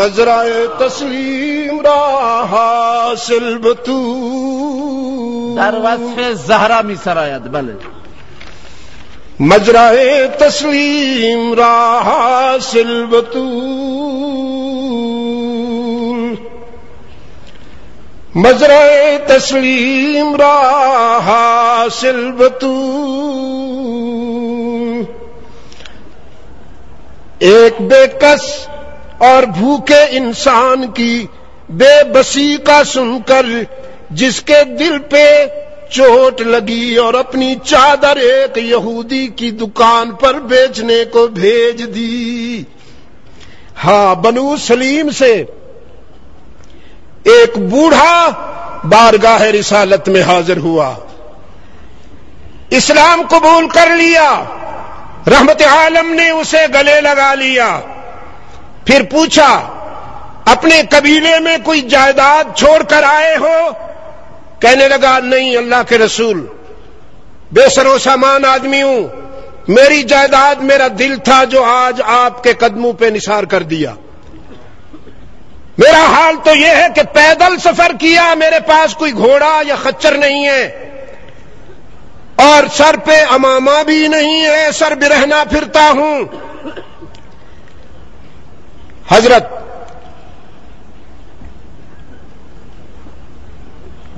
مزرائے تسلیم راہ سلبتو در وصف زهرا می سراید بله مزرائے تسلیم راہ سلبتو مزرائے تسلیم راہ سلبتو ایک بے کس اور بھوکے انسان کی بے بسی کا سن کر جس کے دل پہ چوٹ لگی اور اپنی چادر ایک یہودی کی دکان پر بیچنے کو بھیج دی۔ ہاں بنو سلیم سے ایک بوڑھا بارگاہ رسالت میں حاضر ہوا۔ اسلام قبول کر لیا۔ رحمت عالم نے اسے گلے لگا لیا۔ پھر پوچھا، اپنے قبیلے میں کوئی جائیداد چھوڑ کر آئے ہو؟ کہنے لگا، نہیں، اللہ کے رسول، بے سر و سامان آدمی ہوں۔ میری جائیداد میرا دل تھا جو آج آپ کے قدموں پہ نثار کر دیا۔ میرا حال تو یہ ہے کہ پیدل سفر کیا، میرے پاس کوئی گھوڑا یا خچر نہیں ہے۔ اور سر پہ اماما بھی نہیں ہے، سر برہنا پھرتا ہوں۔ حضرت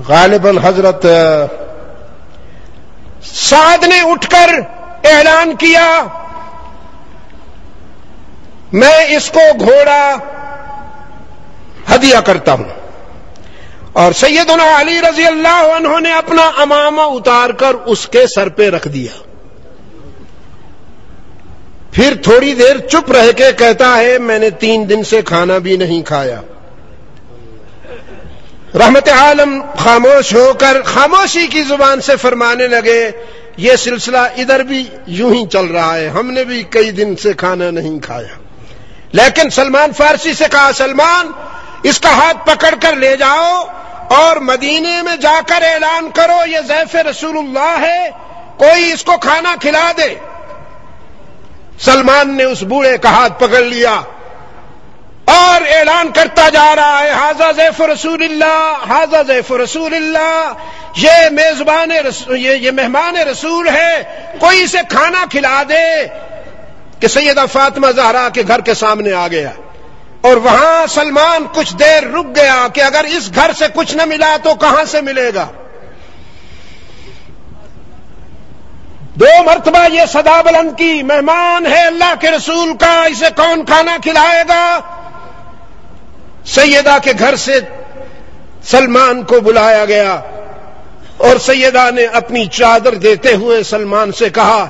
غالباً حضرت سعد نے اٹھ کر اعلان کیا، میں اس کو گھوڑا ہدیہ کرتا ہوں۔ اور سیدنا علی رضی اللہ عنہ نے اپنا امامہ اتار کر اس کے سر پہ رکھ دیا۔ پھر تھوڑی دیر چپ رہ کے کہتا ہے، میں نے تین دن سے کھانا بھی نہیں کھایا۔ رحمت عالم خاموش ہو کر خاموشی کی زبان سے فرمانے لگے، یہ سلسلہ ادھر بھی یوں ہی چل رہا ہے، ہم نے بھی کئی دن سے کھانا نہیں کھایا۔ لیکن سلمان فارسی سے کہا، سلمان، اس کا ہاتھ پکڑ کر لے جاؤ اور مدینے میں جا کر اعلان کرو، یہ زیف رسول اللہ ہے، کوئی اس کو کھانا کھلا دے۔ سلمان نے اس بوڑھے کا ہاتھ پکڑ لیا اور اعلان کرتا جا رہا ہے حاضہ زیف رسول اللہ حاضہ زیف رسول اللہ، یہ میزبان یہ مہمان رسول ہے، کوئی اسے کھانا کھلا دے۔ کہ سیدہ فاطمہ زہرا کے گھر کے سامنے آ گیا اور وہاں سلمان کچھ دیر رک گیا کہ اگر اس گھر سے کچھ نہ ملا تو کہاں سے ملے گا؟ دو مرتبہ یہ صدا بلند کی، مہمان ہے اللہ کے رسول کا، اسے کون کھانا کھلائے گا؟ سیدہ کے گھر سے سلمان کو بلایا گیا اور سیدہ نے اپنی چادر دیتے ہوئے سلمان سے کہا،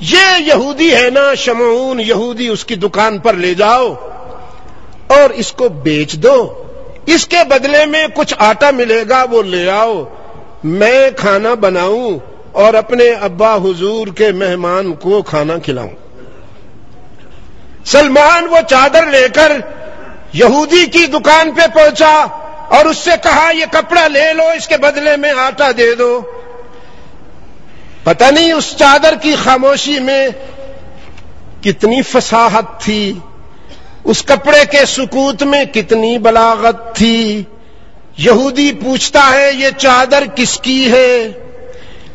یہ یہودی ہے نا شمعون، یہودی اس کی دکان پر لے جاؤ اور اس کو بیچ دو۔ اس کے بدلے میں کچھ آٹا ملے گا، وہ لے آؤ۔ میں کھانا بناؤں۔ اور اپنے ابا حضور کے مہمان کو کھانا کھلاؤں۔ سلمان وہ چادر لے کر یہودی کی دکان پہ پہنچا اور اس سے کہا، یہ کپڑا لے لو، اس کے بدلے میں آٹا دے دو۔ پتہ نہیں اس چادر کی خاموشی میں کتنی فساحت تھی، اس کپڑے کے سکوت میں کتنی بلاغت تھی۔ یہودی پوچھتا ہے، یہ چادر کس کی ہے؟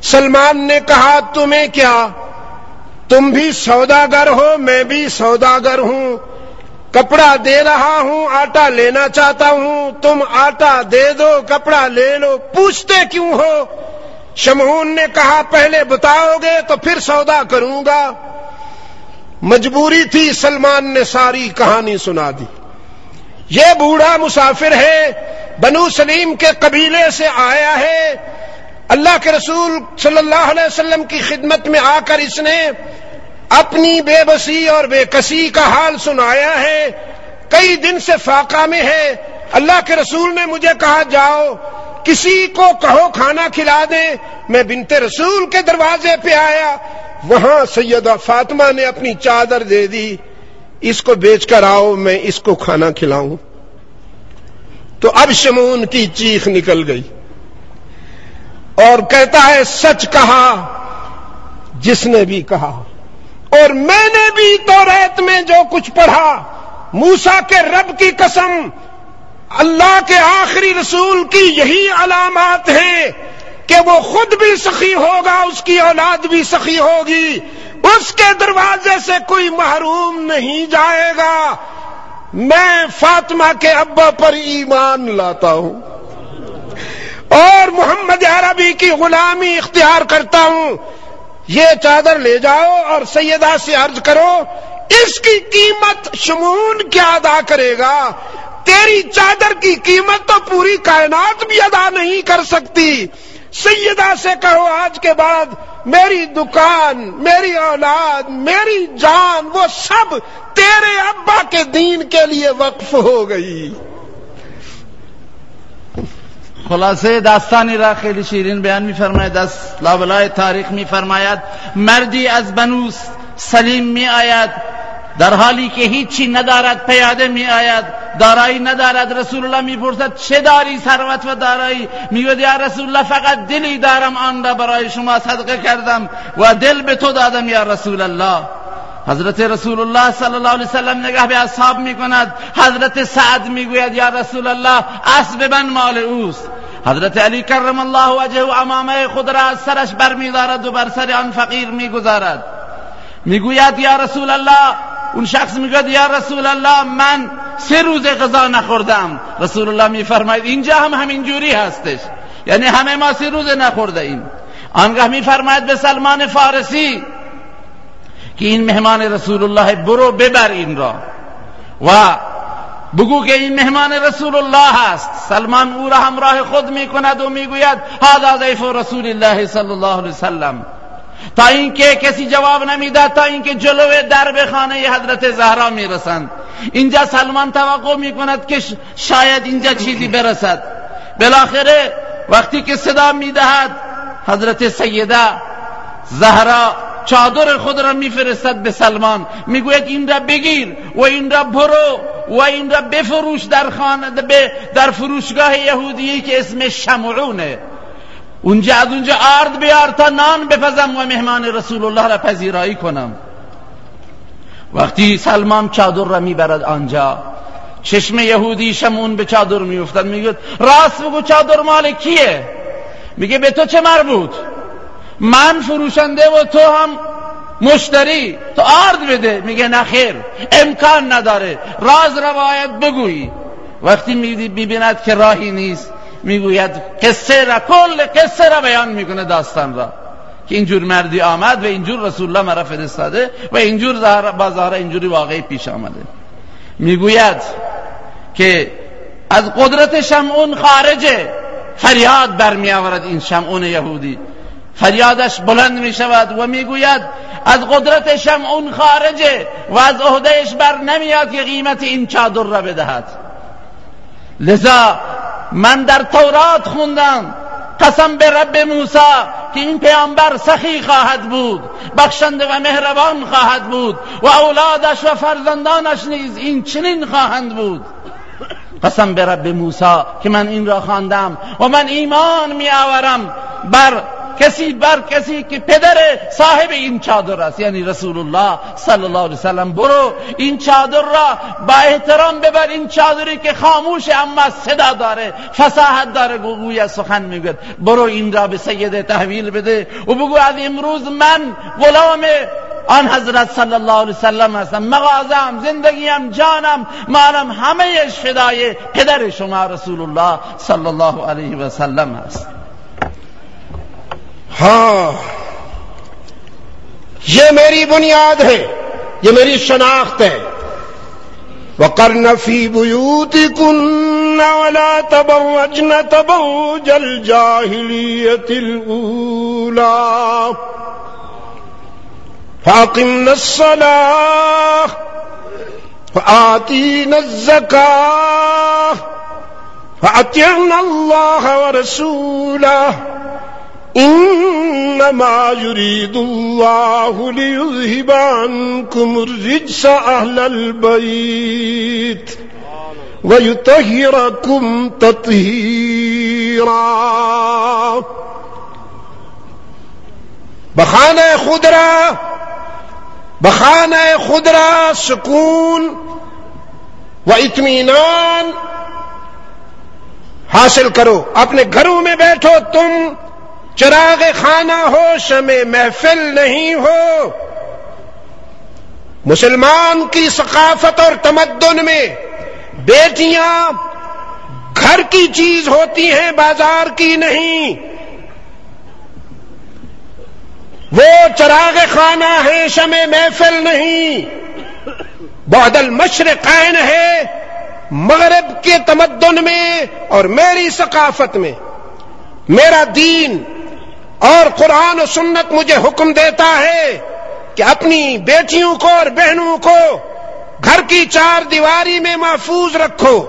سلمان نے کہا، تمہیں کیا؟ تم بھی سوداگر ہو، میں بھی سوداگر ہوں. کپڑا دے رہا ہوں، آٹا لینا چاہتا ہوں. تم آٹا دے دو، کپڑا لے لو. پوچھتے کیوں ہو؟ شمہون نے کہا، پہلے بتاؤ گے تو پھر سودا کروں گا. مجبوری تھی، سلمان نے ساری کہانی سنا دی. یہ بوڑھا مسافر ہے، بنو سلیم کے قبیلے سے آیا ہے. اللہ کے رسول صلی اللہ علیہ وسلم کی خدمت میں آ کر اس نے اپنی بے بسی اور بے کسی کا حال سنایا ہے۔ کئی دن سے فاقہ میں ہے۔ اللہ کے رسول نے مجھے کہا، جاؤ، کسی کو کہو کھانا کھلا دیں۔ میں بنتے رسول کے دروازے پہ آیا۔ وہاں سیدہ فاطمہ نے اپنی چادر دے دی۔ اس کو بیچ کر آؤ، میں اس کو کھانا کھلاؤں۔ تو اب شمون کی چیخ نکل گئی۔ اور کہتا ہے سچ کہا، جس نے بھی کہا۔ اور میں نے بھی تو ریت میں جو کچھ پڑھا موسا کے رب کی قسم، اللہ کے آخری رسول کی یہی علامات ہیں کہ وہ خود بھی سخی ہوگا، اس کی اولاد بھی سخی ہوگی، اس کے دروازے سے کوئی محروم نہیں جائے گا۔ میں فاطمہ کے ابا پر ایمان لاتا ہوں۔ اور محمد عربی کی غلامی اختیار کرتا ہوں۔ یہ چادر لے جاؤ اور سیدہ سے عرض کرو، اس کی قیمت شمون کیا ادا کرے گا؟ تیری چادر کی قیمت تو پوری کائنات بھی ادا نہیں کر سکتی۔ سیدہ سے کہو آج کے بعد، میری دکان، میری اولاد، میری جان، وہ سب تیرے ابا کے دین کے لیے وقف ہو گئی۔ خلاصه داستانی را خیلی شیرین بیان می فرماید از لابلای تاریخ می فرماید مردی از بنوس سلیم می آید در حالی که هیچی ندارد پیاده می آید دارایی ندارد رسول الله می پرسد چه داری ثروت و دارایی؟ می‌گوید یا رسول الله فقط دلی دارم آن را برای شما صدقه کردم و دل به تو دادم یا رسول الله حضرت رسول الله صلی الله علیه وسلم نگاه به اصحاب می کند حضرت سعد می‌گوید یا رسول الله اسب من مال اوست. حضرت علی کرم الله وجهه و امامه خود را از سرش برمیدارد و بر سر آن فقیر می‌گذارد. می‌گوید یا رسول الله اون شخص می‌گوید یا رسول الله من سه روز غذا نخوردم. رسول الله میفرماید اینجا هم همین جوری هستش. یعنی همه ما سه روز نخورده ایم آنگاه میفرماید به سلمان فارسی که این مهمان رسول الله برو ببر این را. و بگو که این مهمان رسول الله است سلمان او را همراه خود می کند و می‌گوید هذا ضیف رسول الله صلی الله علیه وسلم تا اینکه کسی جواب نمی‌داد تا اینکه جلو درب خانه حضرت زهرا می‌رسند. اینجا سلمان توقع می‌کند که شاید اینجا چیزی برسد. بالاخره وقتی که صدا می‌دهد حضرت سیده زهرا چادر خود را میفرستد به سلمان. می‌گوید این را بگیر و این را برو. و این را بفروش در خانه در فروشگاه یهودی که اسم شمعونه. اونجا از اونجا آرد بیار تا نان بپزم و مهمان رسول الله را پذیرایی کنم. وقتی سلمان چادر را می‌برد آنجا چشم یهودی شمون به چادر میفتد میگه راست بگو چادر مال کیه؟ میگه به تو چه مربوط؟ من فروشنده و تو هم مشتری تو آرد بده. میگه نخیر امکان نداره. راز روایت بگویی. وقتی می‌بیند که راهی نیست می‌گوید قصه را کل قصه را بیان می‌کنه داستان را. که اینجور مردی آمد و اینجور رسول الله مرا فرستاده و اینجور با ظاهر اینجوری واقعی پیش آمده. می‌گوید که از قدرت شمعون خارجه. فریاد برمی آورد این شمعون یهودی. فریادش بلند می شود و می‌گوید از قدرت شمعون خارجه و از عهدهش بر نمیاد که قیمت این چادر را بدهد. لذا من در تورات خوندم. قسم به رب موسی که این پیامبر سخی خواهد بود بخشنده و مهربان خواهد بود و اولادش و فرزندانش نیز این چنین خواهند بود. قسم به رب موسی که من این را خواندم و من ایمان می آورم بر کسی بر کسی که پدر صاحب این چادر است. یعنی رسول الله صلی الله علیه وسلم. برو این چادر را با احترام ببر. این چادری که خاموش اما صدا داره فصاحت داره گوی سخن میگه برو این را به سید تحویل بده و بگو از امروز من غلام آن حضرت صلی الله علیه وسلم هستم. مغازم زندگیم جانم مالم همه فدای پدر شما رسول الله صلی الله علیه و سلم است ہاں۔ یہ میری بنیاد ہے، یہ میری شناخت ہے۔ وقرن فی بیوتکن ولا تبوجن تبوج الجاہلیت الاولا فاقمنا الصلاة فآتینا الزکاة فأطعنا الله ورسوله۔ انما يريد الله ليذهب عنكم الرجس اهل البيت ويطهركم تطهيرا. بخانہ خدرا بخانہ خدرا سکون وہ اطمینان حاصل کرو، اپنے گھروں میں بیٹھو تم چراغ خانہ ہو شم محفل نہیں ہو۔ مسلمان کی ثقافت اور تمدن میں بیٹیاں گھر کی چیز ہوتی ہیں، بازار کی نہیں۔ وہ چراغ خانہ ہے شم محفل نہیں۔ بہدل مشرقین ہے مغرب کے تمدن میں اور میری ثقافت میں۔ میرا دین اور قرآن و سنت مجھے حکم دیتا ہے کہ اپنی بیٹیوں کو اور بہنوں کو گھر کی چار دیواری میں محفوظ رکھو۔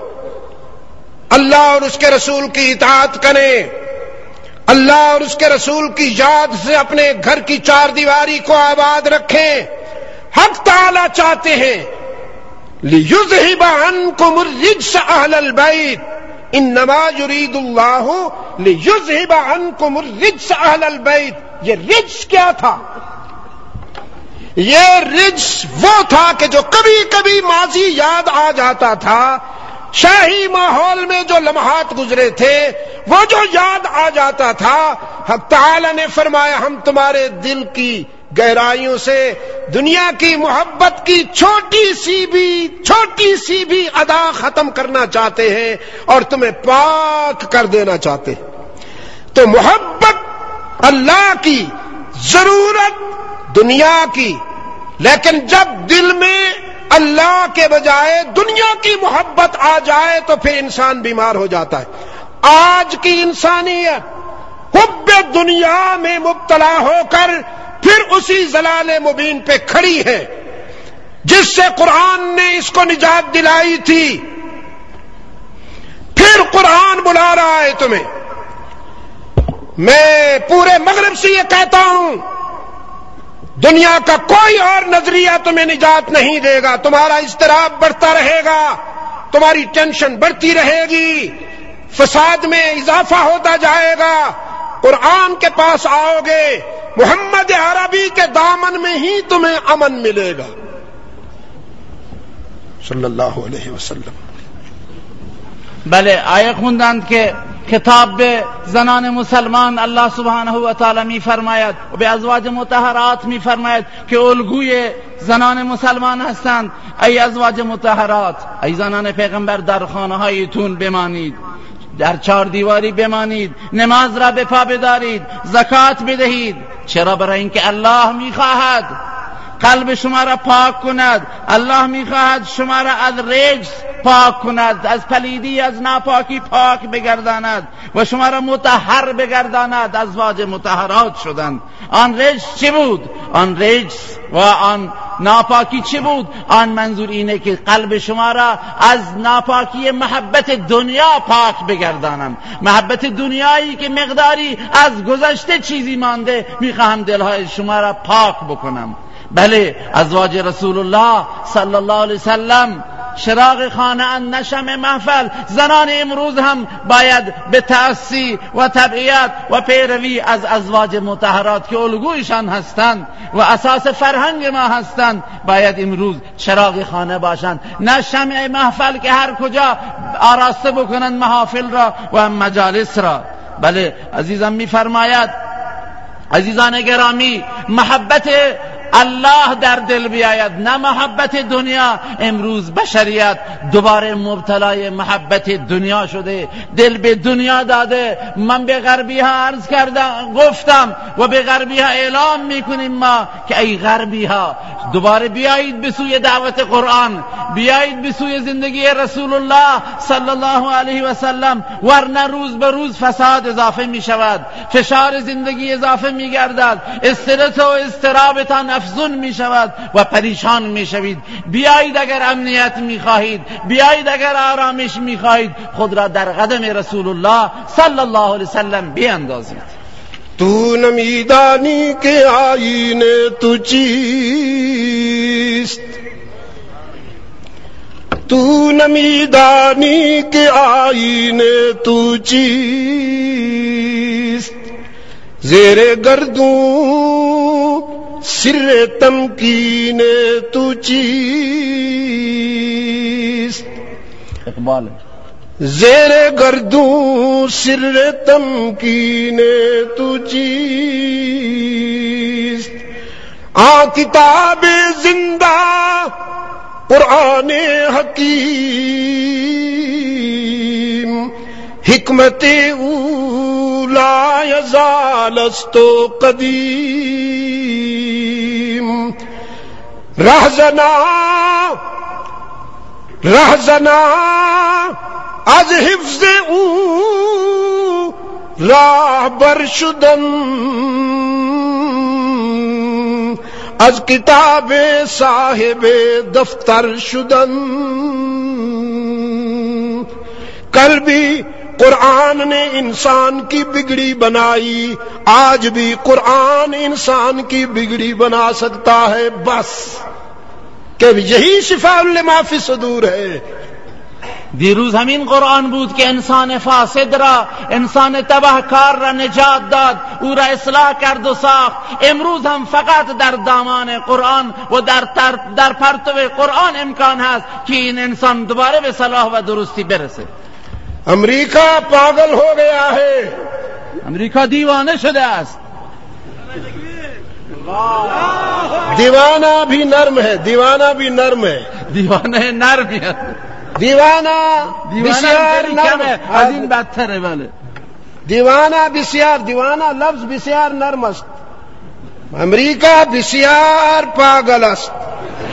اللہ اور اس کے رسول کی اطاعت کریں۔ اللہ اور اس کے رسول کی یاد سے اپنے گھر کی چار دیواری کو آباد رکھیں۔ حق تعالی چاہتے ہیں۔ لِيُذْهِبَ عَنْكُمُ الرِّجْسَ أَهْلَ الْبَيْتِ انما يريد الله ليذهب عنكم الرجس اهل البيت۔ یہ رجس کیا تھا؟ یہ رجس وہ تھا کہ جو کبھی کبھی ماضی یاد آ جاتا تھا۔ شاہی ماحول میں جو لمحات گزرے تھے، وہ جو یاد آ جاتا تھا۔ حق تعالی نے فرمایا، ہم تمہارے دل کی گہرائیوں سے، دنیا کی محبت کی چھوٹی سی بھی، چھوٹی سی بھی ادا ختم کرنا چاہتے ہیں اور تمہیں پاک کر دینا چاہتے ہیں۔ تو محبت اللہ کی، ضرورت دنیا کی۔ لیکن جب دل میں اللہ کے بجائے دنیا کی محبت آ جائے تو پھر انسان بیمار ہو جاتا ہے۔ آج کی انسانیت حب دنیا میں مبتلا ہو کر پھر اسی زلال مبین پہ کھڑی ہے۔ جس سے قرآن نے اس کو نجات دلائی تھی۔ پھر قرآن بلا رہا ہے تمہیں۔ میں پورے مغرب سے یہ کہتا ہوں، دنیا کا کوئی اور نظریہ تمہیں نجات نہیں دے گا، تمہارا اضطراب بڑھتا رہے گا، تمہاری ٹینشن بڑھتی رہے گی، فساد میں اضافہ ہوتا جائے گا، قرآن کے پاس آؤ گے، محمد عربی کے دامن میں ہی تمہیں امن ملے گا۔ صلی اللہ علیہ وسلم۔ بله آیه خوندند که کتاب به زنان مسلمان الله سبحانه و تعالی می فرماید و به ازواج متحرات می فرماید که الگوی زنان مسلمان هستند ای ازواج متحرات ای زنان پیغمبر در خانه هایتون بمانید۔ در چهار دیواری بمانید۔ نماز را به پا بدارید زکات بدهید۔ چرا برای اینکه الله می‌خواهد قلب شما را پاک کند. الله می‌خواهد شما را از رجس پاک کند از پلیدی از ناپاکی پاک بگرداند و شما را متحر بگرداند از واج متحرات شدند آن رجس چی بود؟ آن رجس و آن ناپاکی چی بود؟ آن منظور اینه که قلب شما را از ناپاکی محبت دنیا پاک بگردانم محبت دنیایی که مقداری از گذشته چیزی مانده می‌خواهم دلهای شما را پاک بکنم. بله ازواج رسول الله صلی الله علیه وسلم شراغ خانه نشم محفل زنان امروز هم باید به تأسی و تبعیت و پیروی از ازواج متحرات که الگویشان هستند و اساس فرهنگ ما هستند باید امروز چراغ خانه باشند. نه شمع محفل که هر کجا آراسته بکنند محافل را و مجالس را. بله عزیزم میفرماید عزیزان گرامی محبت الله در دل بیاید نه محبت دنیا. امروز بشریت دوباره مبتلای محبت دنیا شده دل به دنیا داده. من به غربی ها عرض کردم گفتم و به غربی ها اعلام می‌کنیم ما که ای غربی ها دوباره بیایید به سوی دعوت قرآن بیایید به سوی زندگی رسول الله صلی الله علیه و سلم ورنه روز به روز فساد اضافه می شود فشار زندگی اضافه می گردد استرس و استرابتان افزون می شود و پریشان می شوید. بیایید اگر امنیت می خواهید. بیایید اگر آرامش می خواهید. خود را در قدم رسول الله صلی الله علیه وسلم بیاندازید. تو نمیدانی کے آئین تو چیست. تو نمیدانی کے آئین تو چیست. زیر گردوں سر تمکین تو چیست۔ اقبال۔ زیر گردوں سر تم کی نے چیز آ کتاب زندہ قرآن حکیم۔ حکمت اولا یزالستو قدیم۔ رہزنا رہزنا، از حفظ او راہ بر شدن۔ از کتاب صاحب دفتر شدن۔ کل بھی قرآن نے انسان کی بگڑی بنائی آج بھی قرآن انسان کی بگڑی بنا سکتا ہے بس۔ کہ یہی شفا المافی صدور ہے۔ دیروز همین قرآن بود که انسان فاسد را انسان تبه کار را نجات داد او را اصلاح کرد و ساخت۔ امروز هم فقط در دامان قرآن و در, در پرتو قرآن امکان هست که این انسان دوباره به صلاح و درستی برسه۔ امریکہ پاگل ہو گیا ہے۔ امریکہ دیوانه شده است دیوانہ بھی نرم ہے دیوانہ بھی نرم ہے۔ دیوانه نرمی است دیوانہ دیوانه بسیار نرم کمه از این بدتره بله دیوانہ بسیار دیوانہ لفظ بسیار نرم است۔ امریکہ بسیار پاگل است۔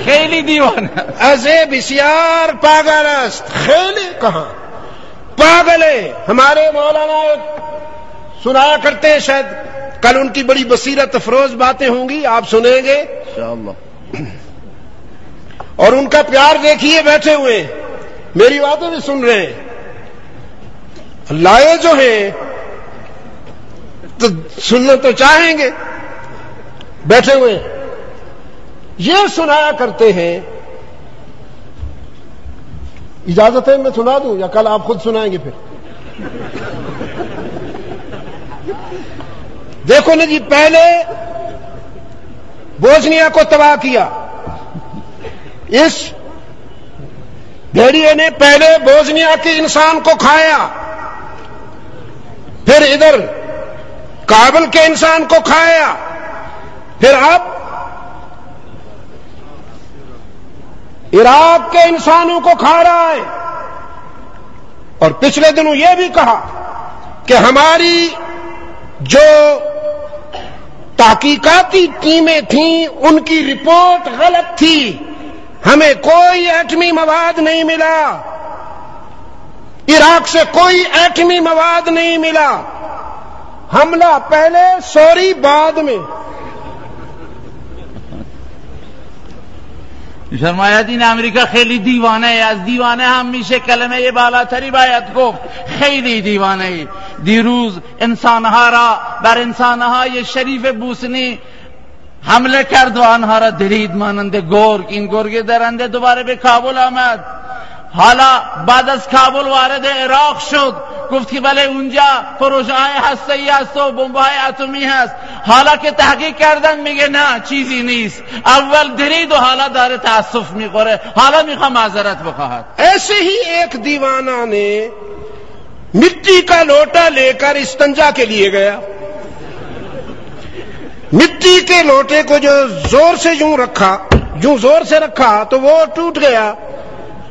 خیلی دیوانه ازے بسیار پاگل است۔ خیلی کہاں؟ پاگل ہے۔ ہمارے مولانا سنایا کرتے ہیں شاید کل ان کی بڑی بصیرت افروز باتیں ہوں گی آپ سنیں گے۔ اور ان کا پیار دیکھیے بیٹھے ہوئے میری باتیں بھی سن رہے ہیں۔ لائے جو ہیں تو سننا تو چاہیں گے۔ بیٹھے ہوئے یہ سنایا کرتے ہیں اجازت ہے میں سنا دوں یا کل آپ خود سنائیں گے پھر؟ دیکھو نا جی پہلے بوزنیا کو تباہ کیا۔ اس بھیڑیے نے پہلے بوزنیا کے انسان کو کھایا۔ پھر ادھر کابل کے انسان کو کھایا۔ پھر اب عراق کے انسانوں کو کھا رہا ہے۔ اور پچھلے دنوں یہ بھی کہا کہ ہماری جو تحقیقاتی ٹیمیں تھیں، ان کی رپورٹ غلط تھی۔ ہمیں کوئی ایٹمی مواد نہیں ملا۔ عراق سے کوئی ایٹمی مواد نہیں ملا۔ حملہ پہلے سوری بعد میں۔ فرمایا دین امریکا خیلی دیوانه ای از دیوانه هم میشه کلمه بالاتری باید گفت. خیلی دیوانه ای. دیروز انسانها را بر انسانهای شریف بوسنی حمله کرد و آنها را درید مانند گرگ. این گرگ درنده دوباره به کابل آمد. حالا بعد از کابل وارد عراق شد. گفت که بله اونجا پروژه های هسته ای هست و بمب های اتمی هست حالا که تحقیق کردن میگه نه چیزی نیست۔ اول درید و حالا داره تاسف میخوره، حالا میخواه معذرت بخواهد. ایسے ہی ایک دیوانہ نے مٹی کا لوٹا لے کر استنجا کے لیے گیا۔ مٹی کے لوٹے کو جو زور سے یوں رکھا، یوں زور سے رکھا، تو وہ ٹوٹ گیا۔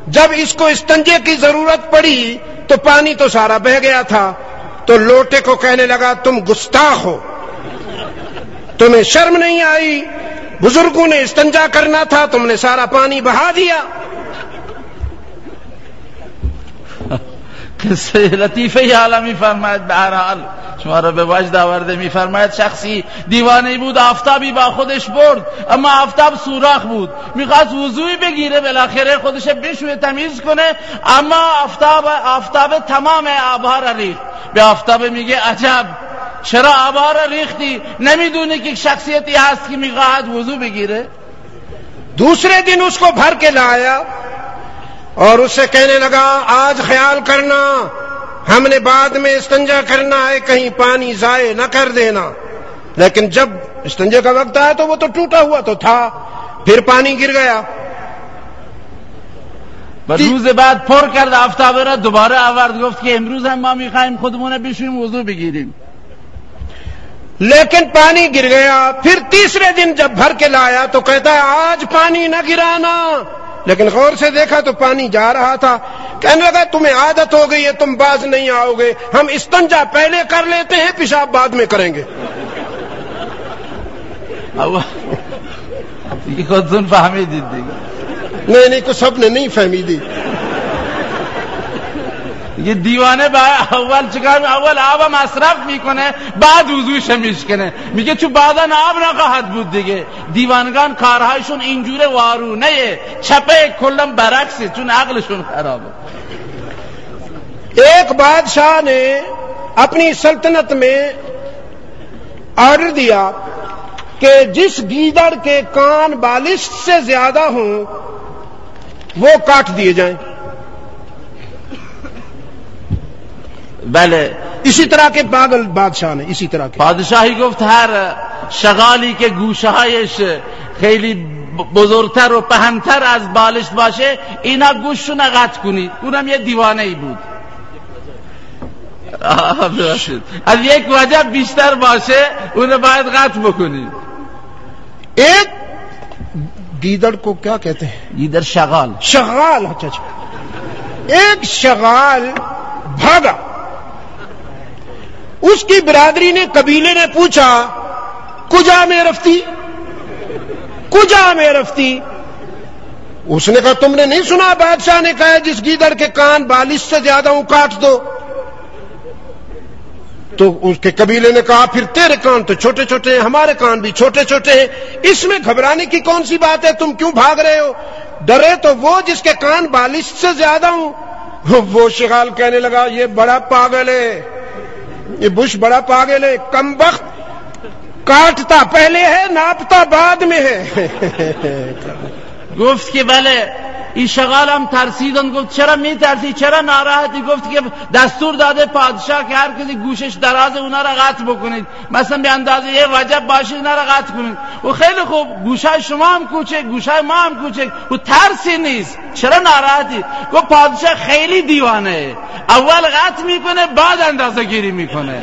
جب اس کو استنجے کی ضرورت پڑی تو پانی تو سارا بہ گیا تھا تو لوٹے کو کہنے لگا، تم گستاخ ہو۔ تمہیں شرم نہیں آئی، بزرگوں نے استنجا کرنا تھا، تم نے سارا پانی بہا دیا۔ قصه لطیفه حالا میفرماید. به هر حال شما را به وجد آورده میفرماید شخصی دیوانه بود آفتابی با خودش برد اما آفتاب سوراخ بود. می‌خواست وضوعی بگیره بالاخره خودش بشوه تمیز کنه اما آفتاب آفتاب تمام آبها ریخت. به آفتاب میگه عجب! چرا آبها ریختی؟ نمی‌دونی که شخصیتی هست که می‌خواهد وضوع بگیره؟ دوسرے دن اس کو بھر کے لایا اور اسے کہنے لگا آج خیال کرنا ہم نے بعد میں استنجا کرنا ہے کہیں پانی ضائع نہ کر دینا۔ لیکن جب استنجے کا وقت آیا تو وہ تو ٹوٹا ہوا تو تھا پھر پانی گر گیا۔ روز بعد پر کرد آفتابه را دوباره آورد گفت که امروز هم ما میخوایم خودمون بشویم وضو بگیریم۔ لیکن پانی گر گیا پھر تیسرے دن جب بھر کے لایا تو کہتا ہے آج پانی نہ گرانا۔ لیکن غور سے دیکھا تو پانی جا رہا تھا۔ کہنے لگا تمہیں عادت ہو گئی ہے تم باز نہیں آؤ گے۔ ہم استنجا پہلے کر لیتے ہیں پیشاب بعد میں کریں گے۔ دیگه نہیں نہیں کچھ سب نے نہیں فہمی دی۔ یه دیوانه با اول چیکار اول آب مصرف میکنه، بعد وضوش میشکنه. میگه چون بعدا آب نخواهد بود دیگه. دیوانگان کارهایشون اینجوره وارونه. چپه کلم برعکسه. چون عقلشون خرابه ایک بادشاہ نے اپنی سلطنت میں آرڈر دیا کہ جس گیدڑ کے کان بالش سے زیادہ ہوں، وہ کاٹ دیے جائیں۔ بله اسی طرح کے پاگل بادشاہ نے اسی طرح کے۔ پادشاهی گفت هر شغالی که گوشه هایش خیلی بزرگتر و پهنتر از بالش باشه اینا گوششون قطع کنید اونم یه دیوانه ای بود. از یک وجه بیشتر باشه اونو باید قطع بکنید ایک گیدڑ کو کیا کہتے ہیں؟ یہ در شغال. شغال اچھا اچھا۔ ایک شغال بھاگا۔ اس کی برادری نے قبیلے نے پوچھا، کجا میں رفتی؟ کجا میں رفتی؟ اس نے کہا، تم نے نہیں سنا بادشاہ نے کہا جس گیدڑ کے کان بالش سے زیادہ ہوں کاٹ دو؟ تو اس کے قبیلے نے کہا، پھر تیرے کان تو چھوٹے چھوٹے ہیں، ہمارے کان بھی چھوٹے چھوٹے ہیں، اس میں گھبرانے کی کون سی بات ہے؟ تم کیوں بھاگ رہے ہو؟ ڈرے تو وہ جس کے کان بالش سے زیادہ ہوں. وہ شغال کہنے لگا، یہ بڑا پاگل ہے۔ یہ بش بڑا پاگل ہے، کم وقت کاٹتا پہلے ہے، ناپتا بعد میں ہے۔ گفت کے بله این شغال هم ترسیدن گفت چرا می ترسی چرا ناراحتی؟ گفت که دستور داده پادشاه که هر کسی گوشش دراز اونا را قطع بکنید. مثلا به اندازه یه وجب باشه اونا را قطع کنید. و خیلی خوب گوشای شما هم کوچک گوشای ما هم کوچک. و ترسی نیست. چرا ناراحتی؟ گفت پادشاه خیلی دیوانه. اول قطع می‌کنه بعد اندازه گیری می‌کنه.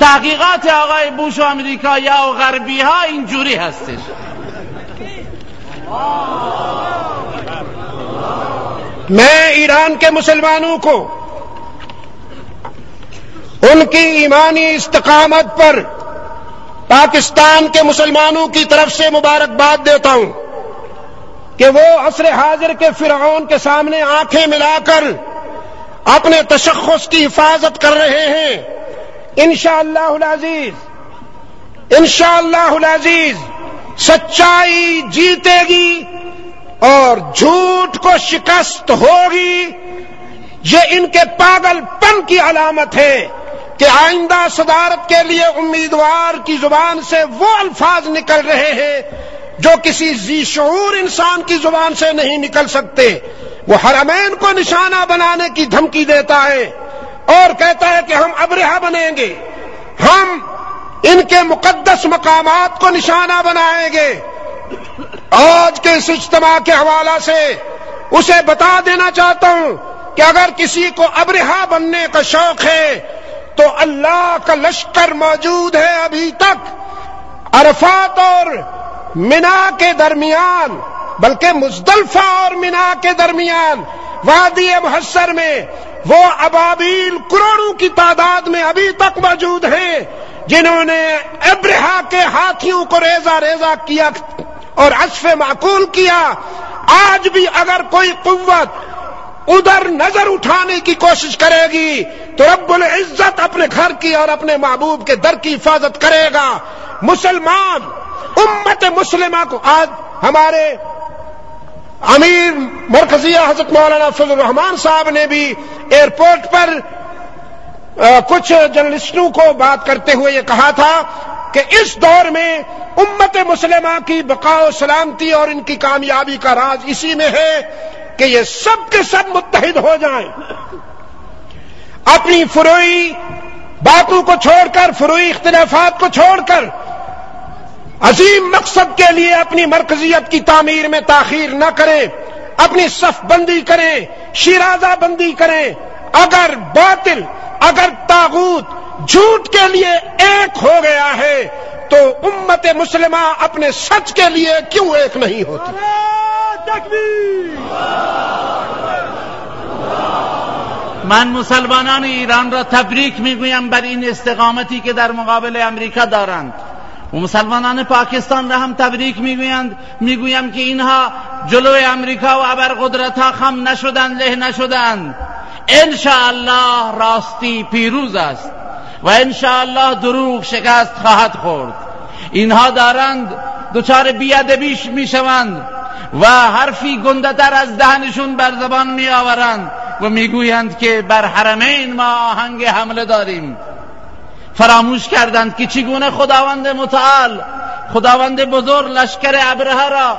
تحقیقات آقای بوش و امریکا یا و غربی ها اینجوری هستش. میں ایران کے مسلمانوں کو ان کی ایمانی استقامت پر پاکستان کے مسلمانوں کی طرف سے مبارکباد دیتا ہوں کہ وہ عصر حاضر کے فرعون کے سامنے آنکھیں ملا کر اپنے تشخص کی حفاظت کر رہے ہیں۔ انشاءاللہ العزیز انشاءاللہ العزیز، سچائی جیتے گی۔ اور جھوٹ کو شکست ہوگی، یہ ان کے پاگل پن کی علامت ہے کہ آئندہ صدارت کے لیے امیدوار کی زبان سے وہ الفاظ نکل رہے ہیں جو کسی ذی شعور انسان کی زبان سے نہیں نکل سکتے۔ وہ حرمین کو نشانہ بنانے کی دھمکی دیتا ہے اور کہتا ہے کہ ہم ابرہ بنیں گے۔ ہم ان کے مقدس مقامات کو نشانہ بنائیں گے۔ آج کے اس اجتماع کے حوالہ سے اسے بتا دینا چاہتا ہوں کہ اگر کسی کو ابرہا بننے کا شوق ہے تو اللہ کا لشکر موجود ہے ابھی تک۔ عرفات اور منا کے درمیان، بلکہ مزدلفہ اور منا کے درمیان، وادی محسر میں وہ ابابیل کروڑوں کی تعداد میں ابھی تک موجود ہیں جنہوں نے ابرہا کے ہاتھیوں کو ریزا ریزا کیا اور عصف معقول کیا۔ آج بھی اگر کوئی قوت ادھر نظر اٹھانے کی کوشش کرے گی، تو رب العزت اپنے گھر کی اور اپنے محبوب کے در کی حفاظت کرے گا۔ مسلمان، امت مسلمہ کو آج ہمارے امیر مرکزیہ حضرت مولانا فضل الرحمان صاحب نے بھی ایئرپورٹ پر کچھ جرنلسٹوں کو بات کرتے ہوئے یہ کہا تھا کہ اس دور میں امت مسلمہ کی بقا و سلامتی اور ان کی کامیابی کا راز اسی میں ہے کہ یہ سب کے سب متحد ہو جائیں۔ اپنی فروئی باتوں کو چھوڑ کر، فروئی اختلافات کو چھوڑ کر عظیم مقصد کے لیے اپنی مرکزیت کی تعمیر میں تاخیر نہ کریں، اپنی صف بندی کریں، شیرازہ بندی کریں۔ اگر باطل، اگر تاغوت جھوٹ کے لیے ایک ہو گیا ہے تو امت مسلمہ اپنے سچ کے لیے کیوں ایک نہیں ہوتی من مسلمانان ایران را تبریک می‌گویم بر این استقامتی که در مقابل امریکا دارند. و مسلمانان پاکستان را هم تبریک می‌گویند. می‌گویم که اینها جلوی امریکا و ابرقدرت ها خم نشدند له نشدند الله راستی پیروز است. و الله دروغ شکست خواهد خورد. اینها دارند دچار بیادبیش می‌شوند و حرفی گندتر از دهنشون بر زبان می آورند و می‌گویند که بر حرمین ما آهنگ حمله داریم. فراموش کردند که چگونه خداوند متعال خداوند بزرگ لشکر ابرهه را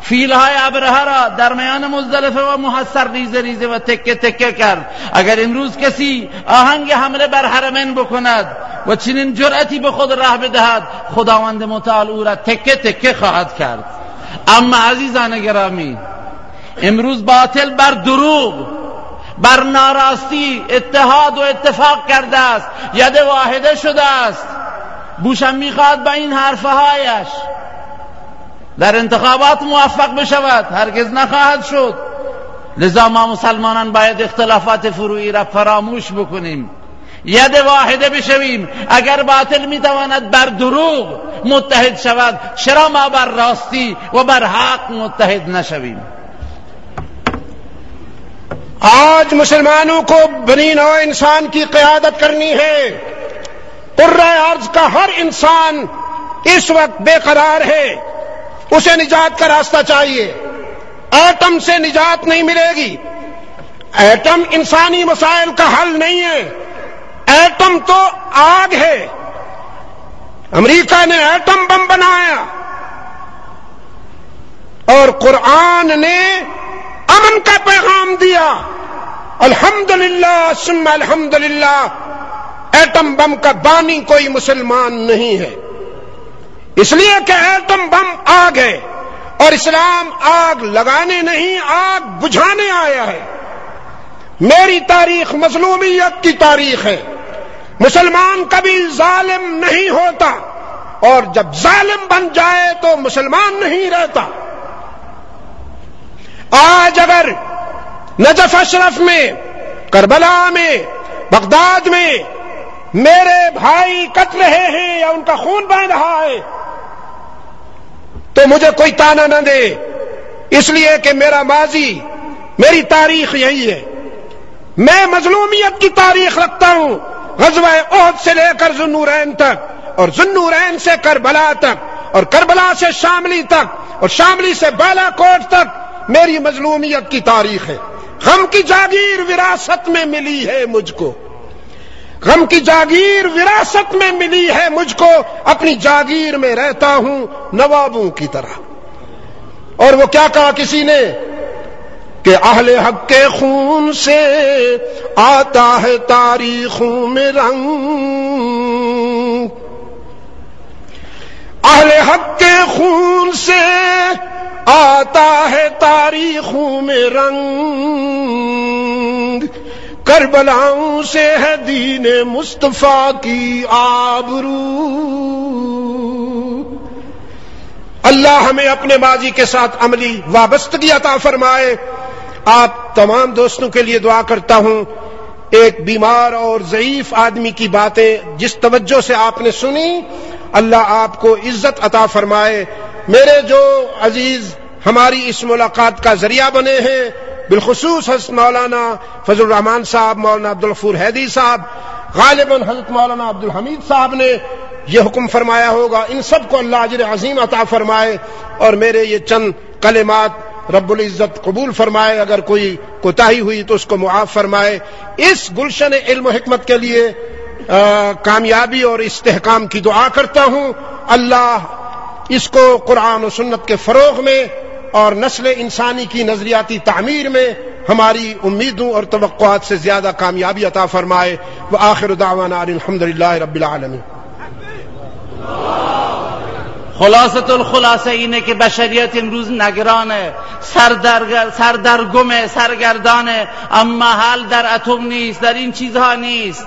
فیلهای ابرهه را در میان مزدلفه و محصر ریزه ریزه و تکه تکه کرد. اگر امروز کسی آهنگ حمله بر حرمین بکند و چنین جرأتی به خود راه بدهد خداوند متعال او را تکه تکه خواهد کرد. اما عزیزان گرامی امروز باطل بر دروغ بر ناراستی اتحاد و اتفاق کرده است ید واحده شده است. بوشم می‌خواد به این حرفهایش در انتخابات موفق بشود. هرگز نخواهد شد. لذا ما مسلمانان باید اختلافات فروعی را فراموش بکنیم. ید واحده بشویم. اگر باطل میتواند بر دروغ متحد شود، چرا ما بر راستی و بر حق متحد نشویم؟ آج مسلمانوں کو بنی نو انسان کی قیادت کرنی ہے۔ عرض کا ہر انسان اس وقت بے قرار ہے۔ اسے نجات کا راستہ چاہیے۔ ایٹم سے نجات نہیں ملے گی۔ ایٹم انسانی مسائل کا حل نہیں ہے۔ ایٹم تو آگ ہے۔ امریکہ نے ایٹم بم بنایا۔ اور قرآن نے امن کا پیغام دیا۔ الحمد للہ سم الحمد للہ ایٹم بم کا بانی کوئی مسلمان نہیں ہے۔ اس لیے کہ ایٹم بم آگ ہے اور اسلام آگ لگانے نہیں، آگ بجھانے آیا ہے۔ میری تاریخ مظلومیت کی تاریخ ہے۔ مسلمان کبھی ظالم نہیں ہوتا اور جب ظالم بن جائے تو مسلمان نہیں رہتا۔ آج اگر نجف اشرف میں، کربلا میں، بغداد میں میرے بھائی کٹ رہے ہیں یا ان کا خون بہ رہا ہے تو مجھے کوئی تانا نہ دے۔ اس لیے کہ میرا ماضی، میری تاریخ یہی ہے۔ میں مظلومیت کی تاریخ رکھتا ہوں، غزوہ عہد سے لے کر ذنورین تک اور ذنورین سے کربلا تک اور کربلا سے شاملی تک اور شاملی سے بالا کوٹ تک میری مظلومیت کی تاریخ ہے۔ غم کی جاگیر وراثت میں ملی ہے مجھ کو۔ غم کی جاگیر وراثت میں ملی ہے مجھ کو، اپنی جاگیر میں رہتا ہوں نوابوں کی طرح۔ اور وہ کیا کہا کسی نے؟ کہ اہل حق کے خون سے آتا ہے تاریخوں میں رنگ۔ اہل حق کے خون سے آتا ہے تاریخوں میں رنگ۔ کربلاؤں سے ہے دین مصطفیٰ کی آبرو۔ اللہ ہمیں اپنے ماضی کے ساتھ عملی وابستگی عطا فرمائے۔ آپ تمام دوستوں کے لیے دعا کرتا ہوں۔ ایک بیمار اور ضعیف آدمی کی باتیں جس توجہ سے آپ نے سنی، اللہ آپ کو عزت عطا فرمائے۔ میرے جو عزیز ہماری اس ملاقات کا ذریعہ بنے ہیں بالخصوص حضرت مولانا فضل الرحمان صاحب، مولانا عبد الفور حیدی صاحب، غالباً حضرت مولانا عبد الحمید صاحب نے یہ حکم فرمایا ہوگا، ان سب کو اللہ اجر عظیم عطا فرمائے اور میرے یہ چند کلمات رب العزت قبول فرمائے، اگر کوئی کوتاہی ہوئی تو اس کو معاف فرمائے۔ اس گلشن علم و حکمت کے لیے کامیابی اور استحکام کی دعا کرتا ہوں۔ اللہ اس کو قرآن و سنت کے فروغ میں اور نسل انسانی کی نظریاتی تعمیر میں ہماری امیدوں اور توقعات سے زیادہ کامیابی عطا فرمائے وہ آخر دعوانا الحمد للہ رب العالمین۔ خلاصت الخلاصه اینه که بشریت امروز نگرانه سردرگم سردرگمه سرگردانه اما حل در اتم نیست، در این چیزها نیست۔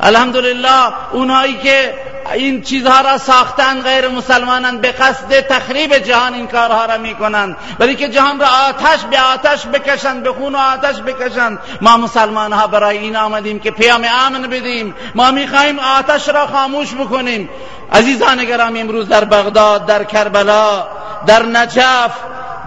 الحمدلله اونهایی که این چیزها را ساختن غیر مسلمانان به قصد تخریب جهان این کارها را می‌کنند برای که جهان را آتش به آتش بکشند به خون و آتش بکشند ما مسلمان ها برای این آمدیم که پیام امن بدیم ما می‌خواهیم آتش را خاموش بکنیم عزیزان گرامی امروز در بغداد در کربلا در نجف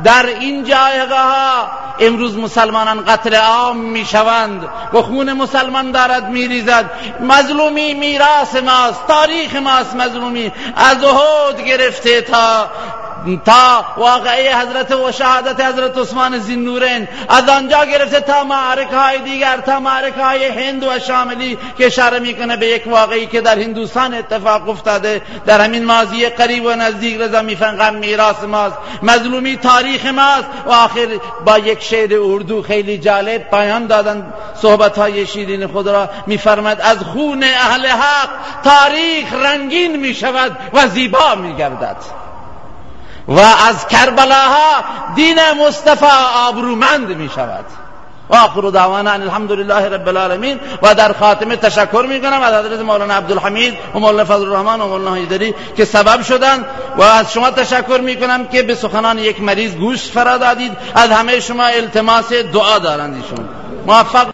در این جایگاه امروز مسلمانان قتل عام می شوند و خون مسلمان دارد می ریزد مظلومی میراث ماست تاریخ ماست مظلومی. از احد گرفته تا تا واقعه حضرت و شهادت حضرت عثمان زینورین از آنجا گرفته تا معرکه های دیگر تا معرکه های هند و شاملی که اشاره می‌کنه به یک واقعی که در هندوستان اتفاق افتاده. در همین ماضی قریب و نزدیک رضا میفنقم میراث ماست. مظلومی تاریخ ماست. و آخر با یک شعر اردو خیلی جالب پایان دادن. صحبت های شیرین خود را میفرمد از خون اهل حق تاریخ رنگین می‌شود و زیبا میگردد. و از کربلاها دین مصطفی آبرومند می شود و آخر دعوانا ان الحمدلله رب العالمین و در خاتمه تشکر می کنم از حضرت مولانا عبدالحمید و مولانا فضل الرحمن و مولانا حیدری که سبب شدن و از شما تشکر می کنم که به سخنان یک مریض گوش فرا دادید. از همه شما التماس دعا دارند ایشون. موفق